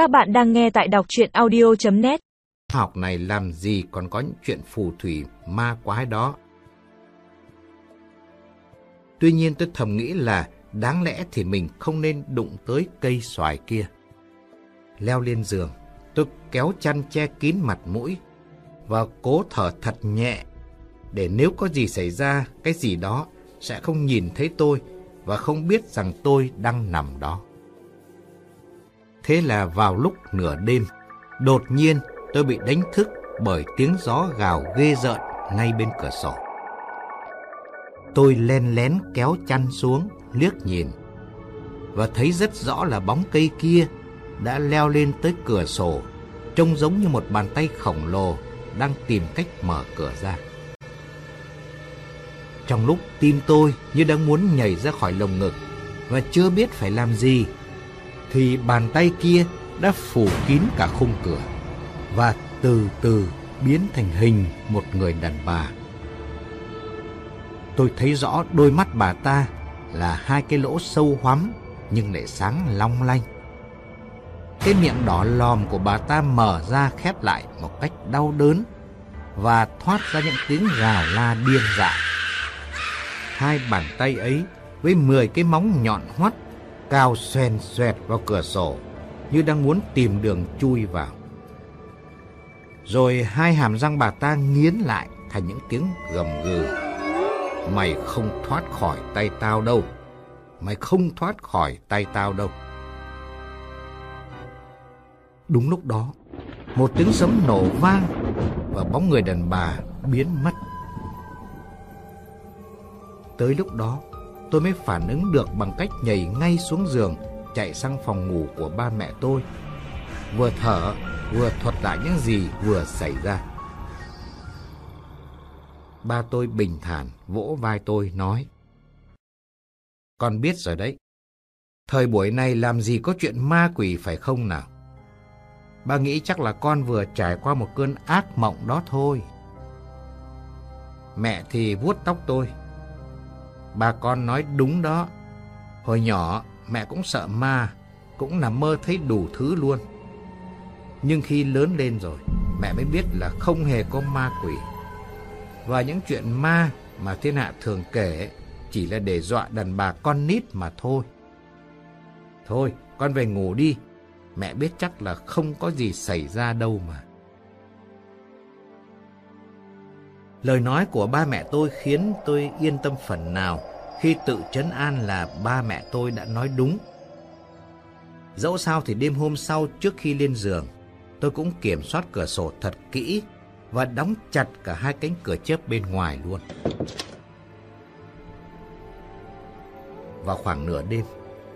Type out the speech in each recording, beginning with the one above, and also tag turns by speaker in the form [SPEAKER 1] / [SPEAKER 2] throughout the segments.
[SPEAKER 1] Các bạn đang nghe tại đọc chuyện audio.net
[SPEAKER 2] Học này làm gì còn có những chuyện phù thủy ma quái đó. Tuy nhiên tôi thầm nghĩ là đáng lẽ thì mình không nên đụng tới cây xoài kia. Leo lên giường, tôi kéo chăn che kín mặt mũi và cố thở thật nhẹ để nếu có gì xảy ra, cái gì đó sẽ không nhìn thấy tôi và không biết rằng tôi đang nằm đó. Thế là vào lúc nửa đêm, đột nhiên tôi bị đánh thức bởi tiếng gió gào ghê rợn ngay bên cửa sổ. Tôi len lén kéo chăn xuống, liếc nhìn và thấy rất rõ là bóng cây kia đã leo lên tới cửa sổ, trông giống như một bàn tay khổng lồ đang tìm cách mở cửa ra. Trong lúc tim tôi như đang muốn nhảy ra khỏi lồng ngực và chưa biết phải làm gì, thì bàn tay kia đã phủ kín cả khung cửa và từ từ biến thành hình một người đàn bà. Tôi thấy rõ đôi mắt bà ta là hai cái lỗ sâu hoắm nhưng lại sáng long lanh. Cái miệng đỏ lòm của bà ta mở ra khép lại một cách đau đớn và thoát ra những tiếng gào la điên dại. Hai bàn tay ấy với mười cái móng nhọn hoắt cao xoèn xoẹt vào cửa sổ như đang muốn tìm đường chui vào. Rồi hai hàm răng bà ta nghiến lại thành những tiếng gầm gừ. Mày không thoát khỏi tay tao đâu. Mày không thoát khỏi tay tao đâu. Đúng lúc đó, một tiếng sấm nổ vang và bóng người đàn bà biến mất. Tới lúc đó, tôi mới phản ứng được bằng cách nhảy ngay xuống giường, chạy sang phòng ngủ của ba mẹ tôi. Vừa thở, vừa thuật lại những gì vừa xảy ra. Ba tôi bình thản vỗ vai tôi nói. Con biết rồi đấy. Thời buổi này làm gì có chuyện ma quỷ phải không nào? Ba nghĩ chắc là con vừa trải qua một cơn ác mộng đó thôi. Mẹ thì vuốt tóc tôi. Bà con nói đúng đó. Hồi nhỏ mẹ cũng sợ ma, cũng nằm mơ thấy đủ thứ luôn. Nhưng khi lớn lên rồi, mẹ mới biết là không hề có ma quỷ. Và những chuyện ma mà thiên hạ thường kể chỉ là để dọa đàn bà con nít mà thôi. Thôi, con về ngủ đi. Mẹ biết chắc là không có gì xảy ra đâu mà. Lời nói của ba mẹ tôi khiến tôi yên tâm phần nào khi tự chấn an là ba mẹ tôi đã nói đúng. Dẫu sao thì đêm hôm sau trước khi lên giường, tôi cũng kiểm soát cửa sổ thật kỹ và đóng chặt cả hai cánh cửa chớp bên ngoài luôn. Vào khoảng nửa đêm,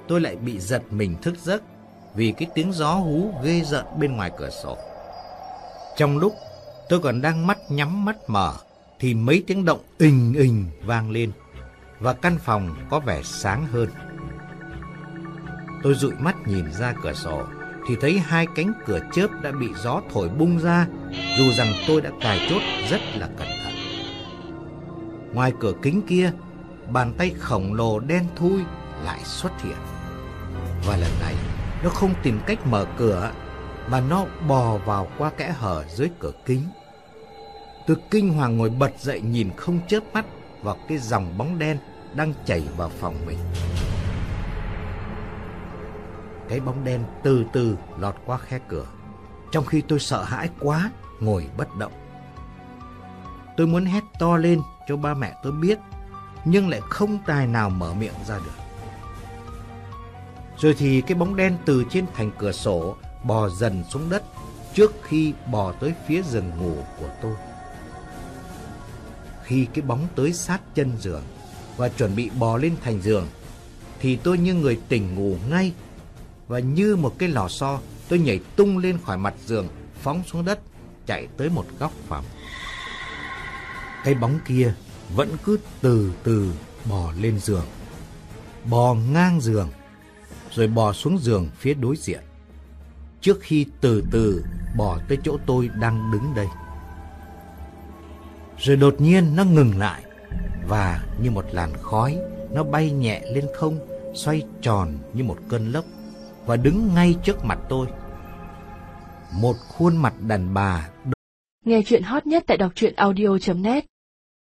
[SPEAKER 2] tôi lại bị giật mình thức giấc vì cái tiếng gió hú ghê rợn bên ngoài cửa sổ. Trong lúc tôi còn đang mắt nhắm mắt mở thì mấy tiếng động ình ình vang lên và căn phòng có vẻ sáng hơn. Tôi dụi mắt nhìn ra cửa sổ thì thấy hai cánh cửa chớp đã bị gió thổi bung ra dù rằng tôi đã cài chốt rất là cẩn thận. Ngoài cửa kính kia, bàn tay khổng lồ đen thui lại xuất hiện. Và lần này, nó không tìm cách mở cửa mà nó bò vào qua kẽ hở dưới cửa kính. Tôi kinh hoàng ngồi bật dậy nhìn không chớp mắt vào cái dòng bóng đen đang chảy vào phòng mình. Cái bóng đen từ từ lọt qua khe cửa, trong khi tôi sợ hãi quá, ngồi bất động. Tôi muốn hét to lên cho ba mẹ tôi biết, nhưng lại không tài nào mở miệng ra được. Rồi thì cái bóng đen từ trên thành cửa sổ bò dần xuống đất trước khi bò tới phía giường ngủ của tôi. Khi cái bóng tới sát chân giường và chuẩn bị bò lên thành giường, thì tôi như người tỉnh ngủ ngay và như một cái lò xo, tôi nhảy tung lên khỏi mặt giường, phóng xuống đất, chạy tới một góc phòng. Cái bóng kia vẫn cứ từ từ bò lên giường, bò ngang giường, rồi bò xuống giường phía đối diện. Trước khi từ từ bò tới chỗ tôi đang đứng đây. Rồi đột nhiên nó ngừng lại và như một làn khói nó bay nhẹ lên không, xoay tròn như một cơn lốc và đứng ngay trước mặt tôi. một khuôn mặt đàn bà
[SPEAKER 3] Nghe chuyện hot nhất tại đọc truyện audio.net